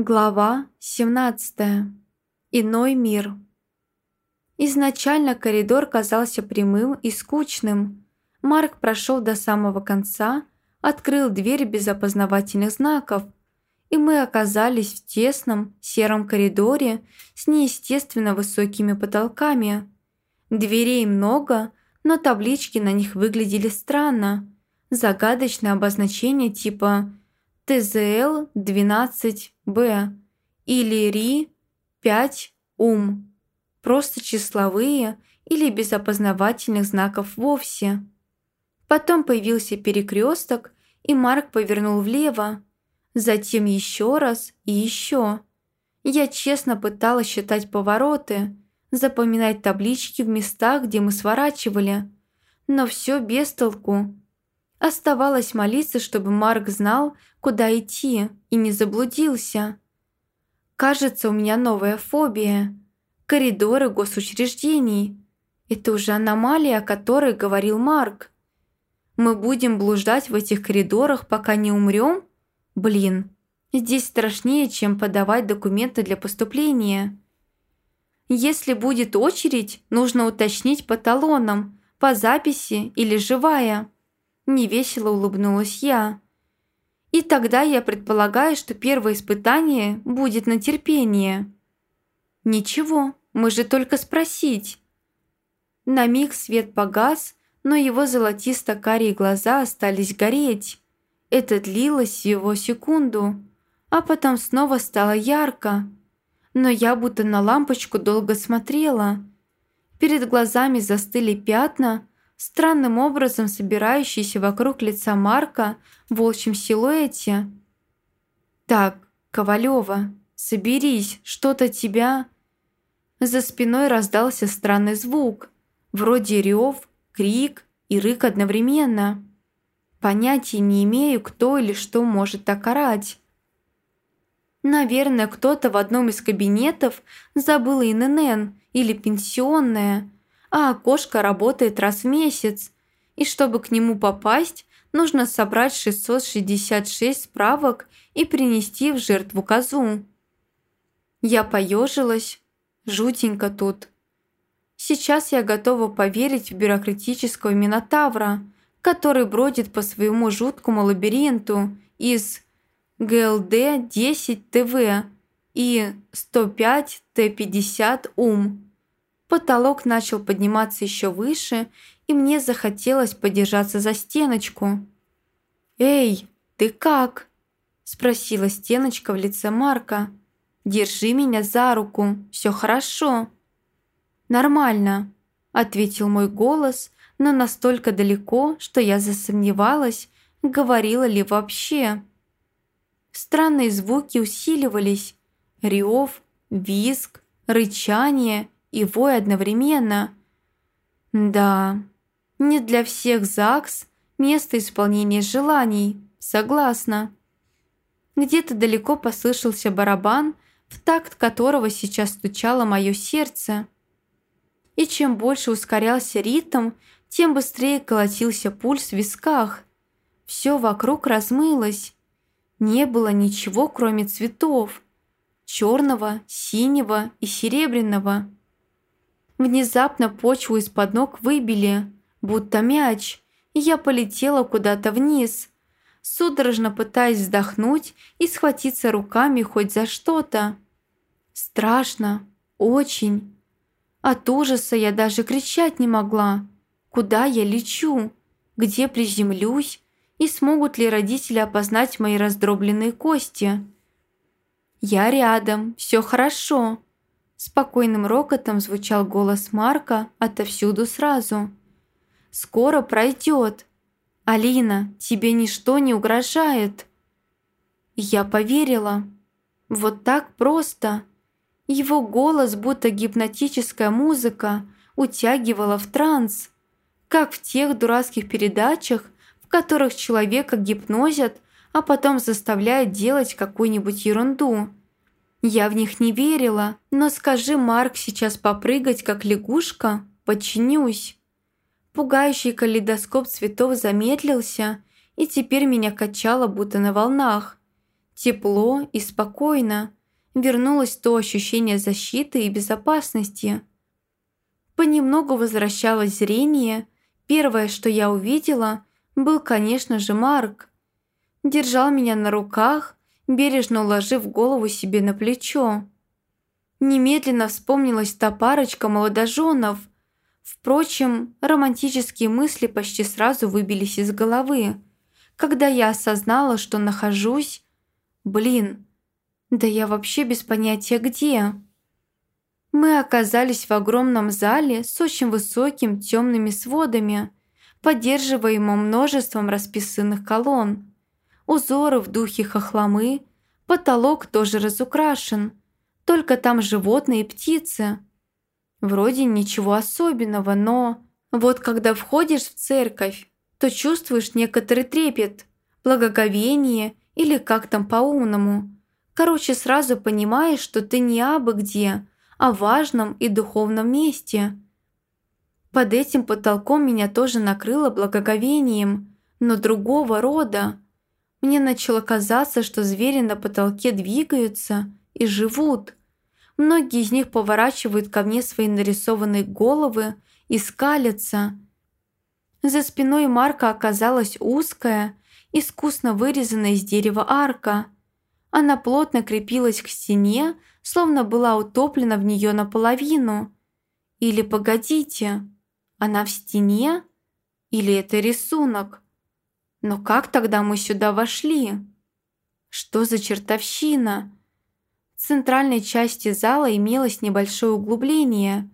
Глава 17. Иной мир. Изначально коридор казался прямым и скучным. Марк прошел до самого конца, открыл дверь без опознавательных знаков, и мы оказались в тесном сером коридоре с неестественно высокими потолками. Дверей много, но таблички на них выглядели странно. Загадочное обозначение типа ТЗЛ-12Б или РИ-5-УМ. Просто числовые или без опознавательных знаков вовсе. Потом появился перекресток, и Марк повернул влево. Затем еще раз и еще. Я честно пыталась считать повороты, запоминать таблички в местах, где мы сворачивали. Но все без толку. Оставалось молиться, чтобы Марк знал, куда идти, и не заблудился. Кажется, у меня новая фобия. Коридоры госучреждений. Это уже аномалия, о которой говорил Марк. Мы будем блуждать в этих коридорах, пока не умрем? Блин, здесь страшнее, чем подавать документы для поступления. Если будет очередь, нужно уточнить по талонам, по записи или живая. Невесело улыбнулась я. И тогда я предполагаю, что первое испытание будет на терпение. Ничего, мы же только спросить. На миг свет погас, но его золотисто-карие глаза остались гореть. Это длилось всего секунду, а потом снова стало ярко. Но я будто на лампочку долго смотрела. Перед глазами застыли пятна, странным образом собирающийся вокруг лица Марка в волчьем силуэте. «Так, Ковалева, соберись, что-то тебя...» За спиной раздался странный звук, вроде рев, крик и рык одновременно. Понятия не имею, кто или что может так орать. Наверное, кто-то в одном из кабинетов забыл ИНН или пенсионное – а окошко работает раз в месяц, и чтобы к нему попасть, нужно собрать 666 справок и принести в жертву козу. Я поежилась. Жутенько тут. Сейчас я готова поверить в бюрократического минотавра, который бродит по своему жуткому лабиринту из ГЛД-10ТВ и 105Т50 УМ. Потолок начал подниматься еще выше, и мне захотелось подержаться за стеночку. «Эй, ты как?» – спросила стеночка в лице Марка. «Держи меня за руку, все хорошо». «Нормально», – ответил мой голос, но настолько далеко, что я засомневалась, говорила ли вообще. Странные звуки усиливались. Рев, визг, рычание – и вой одновременно. Да, не для всех ЗАГС место исполнения желаний, согласна. Где-то далеко послышался барабан, в такт которого сейчас стучало мое сердце. И чем больше ускорялся ритм, тем быстрее колотился пульс в висках. Все вокруг размылось. Не было ничего, кроме цветов. Черного, синего и серебряного. Внезапно почву из-под ног выбили, будто мяч, и я полетела куда-то вниз, судорожно пытаясь вздохнуть и схватиться руками хоть за что-то. Страшно, очень. От ужаса я даже кричать не могла. Куда я лечу? Где приземлюсь? И смогут ли родители опознать мои раздробленные кости? Я рядом, все хорошо. Спокойным рокотом звучал голос Марка отовсюду сразу. «Скоро пройдет. Алина, тебе ничто не угрожает». Я поверила. Вот так просто. Его голос, будто гипнотическая музыка, утягивала в транс. Как в тех дурацких передачах, в которых человека гипнозят, а потом заставляют делать какую-нибудь ерунду. Я в них не верила, но скажи Марк сейчас попрыгать, как лягушка, подчинюсь. Пугающий калейдоскоп цветов замедлился, и теперь меня качало, будто на волнах. Тепло и спокойно. Вернулось то ощущение защиты и безопасности. Понемногу возвращалось зрение. Первое, что я увидела, был, конечно же, Марк. Держал меня на руках, бережно уложив голову себе на плечо. Немедленно вспомнилась та парочка молодоженов. Впрочем, романтические мысли почти сразу выбились из головы, когда я осознала, что нахожусь... Блин, да я вообще без понятия где. Мы оказались в огромном зале с очень высоким темными сводами, поддерживаемым множеством расписанных колонн. Узоры в духе хохломы, потолок тоже разукрашен, только там животные и птицы. Вроде ничего особенного, но... Вот когда входишь в церковь, то чувствуешь некоторый трепет, благоговение или как там по-умному. Короче, сразу понимаешь, что ты не абы где, а в важном и духовном месте. Под этим потолком меня тоже накрыло благоговением, но другого рода. Мне начало казаться, что звери на потолке двигаются и живут. Многие из них поворачивают ко мне свои нарисованные головы и скалятся. За спиной Марка оказалась узкая, искусно вырезанная из дерева арка. Она плотно крепилась к стене, словно была утоплена в нее наполовину. Или погодите, она в стене? Или это рисунок? Но как тогда мы сюда вошли? Что за чертовщина? В центральной части зала имелось небольшое углубление.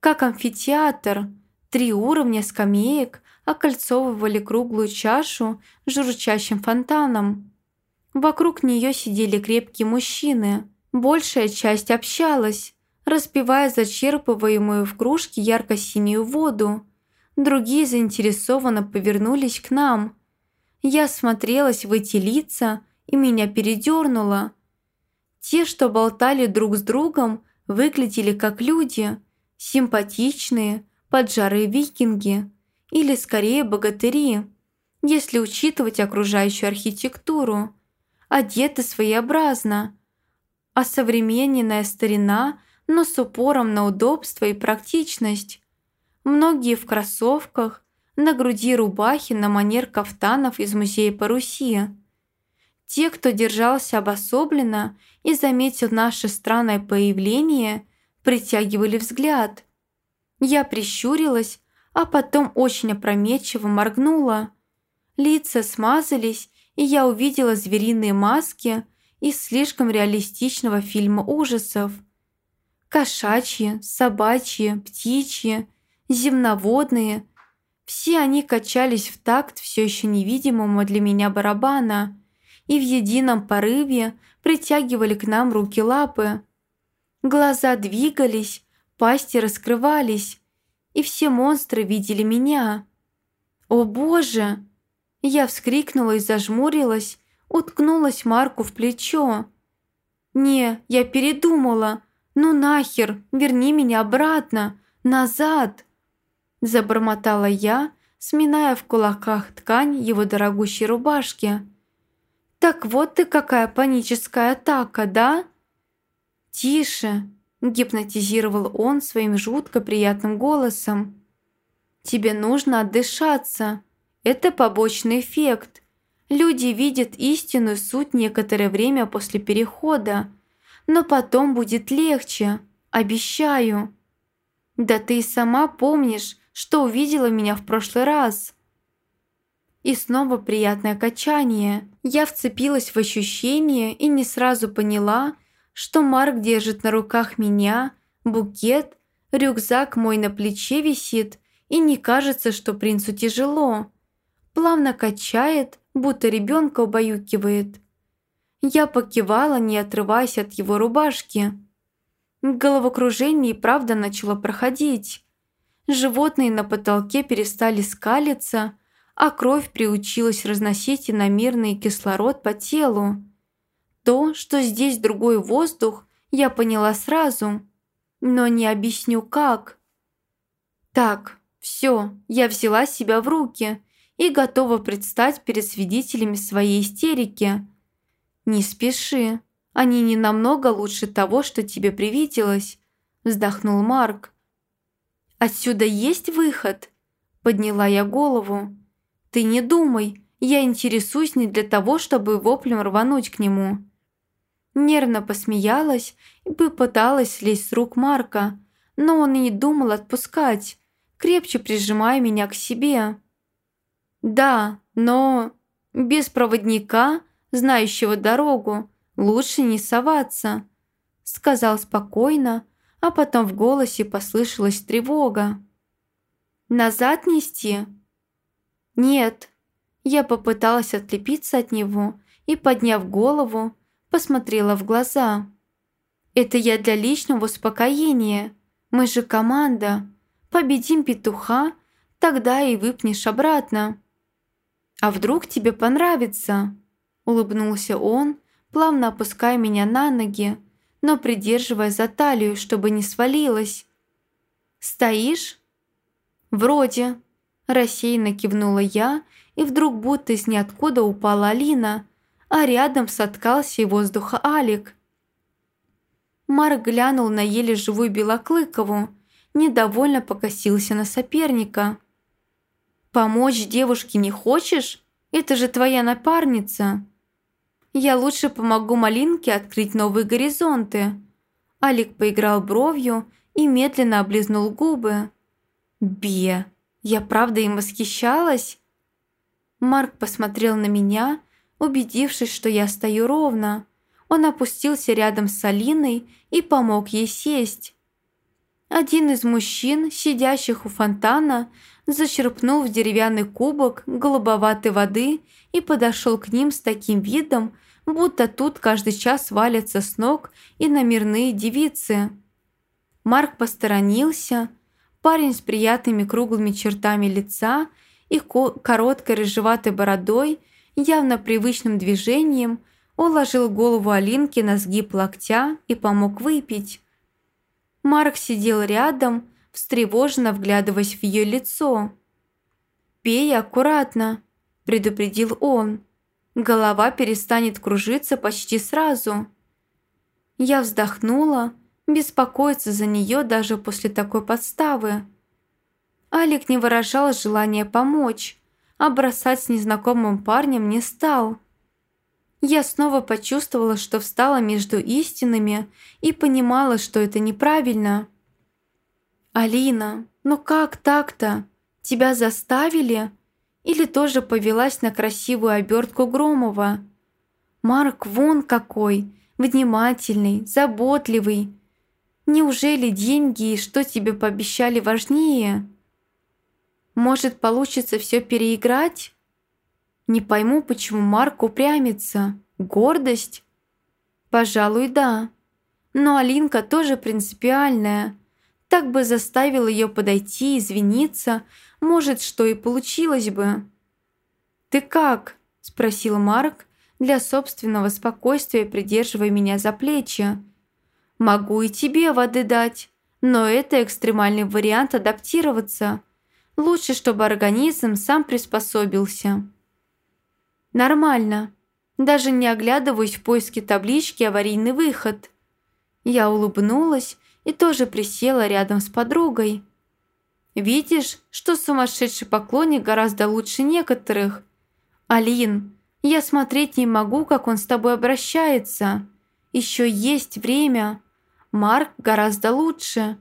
Как амфитеатр, три уровня скамеек окольцовывали круглую чашу с журчащим фонтаном. Вокруг нее сидели крепкие мужчины. Большая часть общалась, распивая зачерпываемую в кружке ярко-синюю воду. Другие заинтересованно повернулись к нам. Я смотрелась в эти лица, и меня передернуло – те, что болтали друг с другом, выглядели как люди, симпатичные, поджарые викинги или скорее богатыри, если учитывать окружающую архитектуру, одеты своеобразно, а современная старина, но с упором на удобство и практичность. Многие в кроссовках, на груди рубахи на манер кафтанов из музея Паруси. Те, кто держался обособленно и заметил наше странное появление, притягивали взгляд. Я прищурилась, а потом очень опрометчиво моргнула. Лица смазались, и я увидела звериные маски из слишком реалистичного фильма ужасов. Кошачьи, собачьи, птичьи, земноводные – все они качались в такт все еще невидимому для меня барабана и в едином порыве притягивали к нам руки-лапы. Глаза двигались, пасти раскрывались, и все монстры видели меня. «О боже!» Я вскрикнула и зажмурилась, уткнулась Марку в плечо. «Не, я передумала. Ну нахер, верни меня обратно, назад!» Забормотала я, сминая в кулаках ткань его дорогущей рубашки. «Так вот ты какая паническая атака, да?» «Тише!» – гипнотизировал он своим жутко приятным голосом. «Тебе нужно отдышаться. Это побочный эффект. Люди видят истинную суть некоторое время после перехода, но потом будет легче, обещаю. Да ты и сама помнишь, что увидела меня в прошлый раз. И снова приятное качание. Я вцепилась в ощущение и не сразу поняла, что Марк держит на руках меня, букет, рюкзак мой на плече висит, и не кажется, что принцу тяжело. Плавно качает, будто ребенка убаюкивает. Я покивала, не отрываясь от его рубашки. Головокружение и правда начало проходить. Животные на потолке перестали скалиться, а кровь приучилась разносить иномерный кислород по телу. То, что здесь другой воздух, я поняла сразу, но не объясню как. Так, все, я взяла себя в руки и готова предстать перед свидетелями своей истерики. «Не спеши, они не намного лучше того, что тебе привиделось», вздохнул Марк. «Отсюда есть выход?» Подняла я голову. «Ты не думай, я интересуюсь не для того, чтобы воплем рвануть к нему». Нервно посмеялась и попыталась слезть с рук Марка, но он и не думал отпускать, крепче прижимая меня к себе. «Да, но без проводника, знающего дорогу, лучше не соваться», сказал спокойно, а потом в голосе послышалась тревога. «Назад нести?» «Нет». Я попыталась отлепиться от него и, подняв голову, посмотрела в глаза. «Это я для личного успокоения. Мы же команда. Победим петуха, тогда и выпнешь обратно». «А вдруг тебе понравится?» Улыбнулся он, плавно опуская меня на ноги, но придерживая за талию, чтобы не свалилась. «Стоишь?» «Вроде», – рассеянно кивнула я, и вдруг будто из ниоткуда упала Алина, а рядом соткался и воздуха Алик. Марк глянул на еле живую Белоклыкову, недовольно покосился на соперника. «Помочь девушке не хочешь? Это же твоя напарница!» «Я лучше помогу Малинке открыть новые горизонты». Алик поиграл бровью и медленно облизнул губы. «Бе, я правда им восхищалась?» Марк посмотрел на меня, убедившись, что я стою ровно. Он опустился рядом с Алиной и помог ей сесть. Один из мужчин, сидящих у фонтана, зачерпнул в деревянный кубок голубоватой воды и подошел к ним с таким видом, будто тут каждый час валятся с ног и намерные девицы. Марк посторонился. Парень с приятными круглыми чертами лица и короткой рыжеватой бородой, явно привычным движением, уложил голову Алинки на сгиб локтя и помог выпить. Марк сидел рядом, встревоженно вглядываясь в ее лицо. «Пей аккуратно», – предупредил он. «Голова перестанет кружиться почти сразу». Я вздохнула, беспокоиться за нее даже после такой подставы. Алик не выражал желания помочь, а бросать с незнакомым парнем не стал. Я снова почувствовала, что встала между истинами и понимала, что это неправильно. «Алина, ну как так-то? Тебя заставили? Или тоже повелась на красивую обертку Громова? Марк вон какой, внимательный, заботливый. Неужели деньги и что тебе пообещали важнее? Может, получится все переиграть?» Не пойму, почему Марк упрямится. Гордость? Пожалуй, да. Но Алинка тоже принципиальная. Так бы заставил ее подойти, извиниться. Может, что и получилось бы. «Ты как?» – спросил Марк, для собственного спокойствия придерживая меня за плечи. «Могу и тебе воды дать, но это экстремальный вариант адаптироваться. Лучше, чтобы организм сам приспособился». Нормально. Даже не оглядываюсь в поиске таблички «Аварийный выход». Я улыбнулась и тоже присела рядом с подругой. «Видишь, что сумасшедший поклонник гораздо лучше некоторых? Алин, я смотреть не могу, как он с тобой обращается. Еще есть время. Марк гораздо лучше.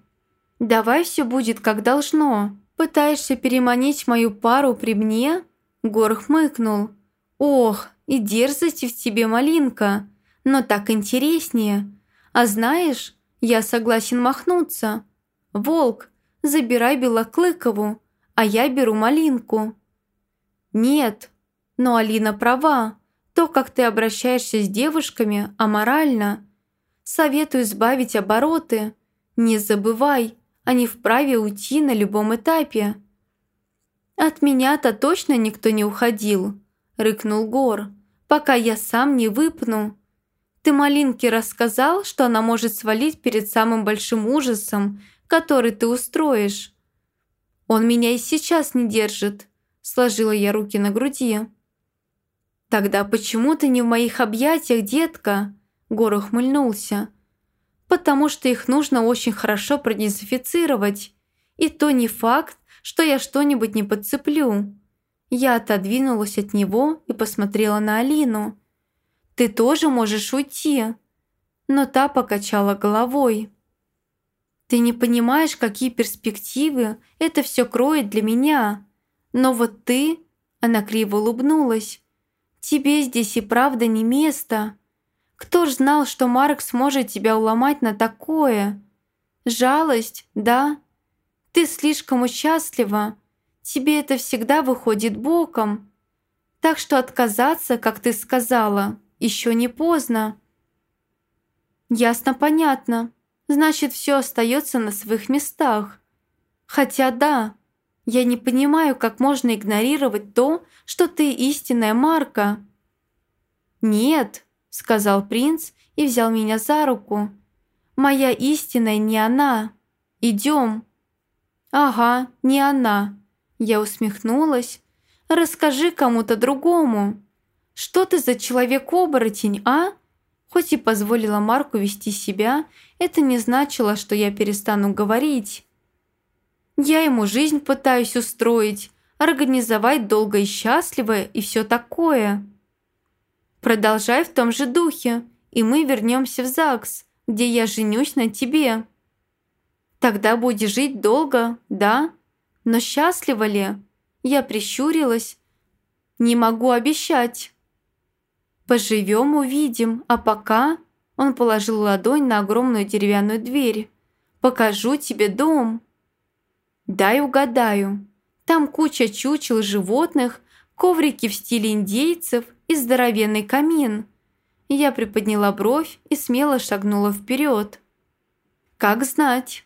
Давай все будет как должно. Пытаешься переманить мою пару при мне?» Гор хмыкнул. «Ох, и дерзость в тебе, малинка, но так интереснее. А знаешь, я согласен махнуться. Волк, забирай Белоклыкову, а я беру малинку». «Нет, но Алина права. То, как ты обращаешься с девушками, аморально. Советую избавить обороты. Не забывай, они вправе уйти на любом этапе». «От меня-то точно никто не уходил», – рыкнул Гор, – «пока я сам не выпну». «Ты Малинке рассказал, что она может свалить перед самым большим ужасом, который ты устроишь?» «Он меня и сейчас не держит», – сложила я руки на груди. «Тогда почему ты не в моих объятиях, детка?» Гор ухмыльнулся. «Потому что их нужно очень хорошо продезинфицировать. И то не факт, что я что-нибудь не подцеплю». Я отодвинулась от него и посмотрела на Алину. «Ты тоже можешь уйти». Но та покачала головой. «Ты не понимаешь, какие перспективы это все кроет для меня. Но вот ты...» Она криво улыбнулась. «Тебе здесь и правда не место. Кто ж знал, что Марк сможет тебя уломать на такое? Жалость, да? Ты слишком участлива. Тебе это всегда выходит боком. Так что отказаться, как ты сказала, еще не поздно». «Ясно, понятно. Значит, все остается на своих местах. Хотя да, я не понимаю, как можно игнорировать то, что ты истинная Марка». «Нет», — сказал принц и взял меня за руку. «Моя истинная не она. Идем». «Ага, не она». Я усмехнулась. «Расскажи кому-то другому. Что ты за человек-оборотень, а?» Хоть и позволила Марку вести себя, это не значило, что я перестану говорить. Я ему жизнь пытаюсь устроить, организовать долго и счастливо и все такое. Продолжай в том же духе, и мы вернемся в ЗАГС, где я женюсь на тебе. Тогда будешь жить долго, да? Но счастлива ли? Я прищурилась. Не могу обещать. Поживем, увидим, а пока... Он положил ладонь на огромную деревянную дверь. «Покажу тебе дом». Дай угадаю. Там куча чучел животных, коврики в стиле индейцев и здоровенный камин. Я приподняла бровь и смело шагнула вперед. Как знать.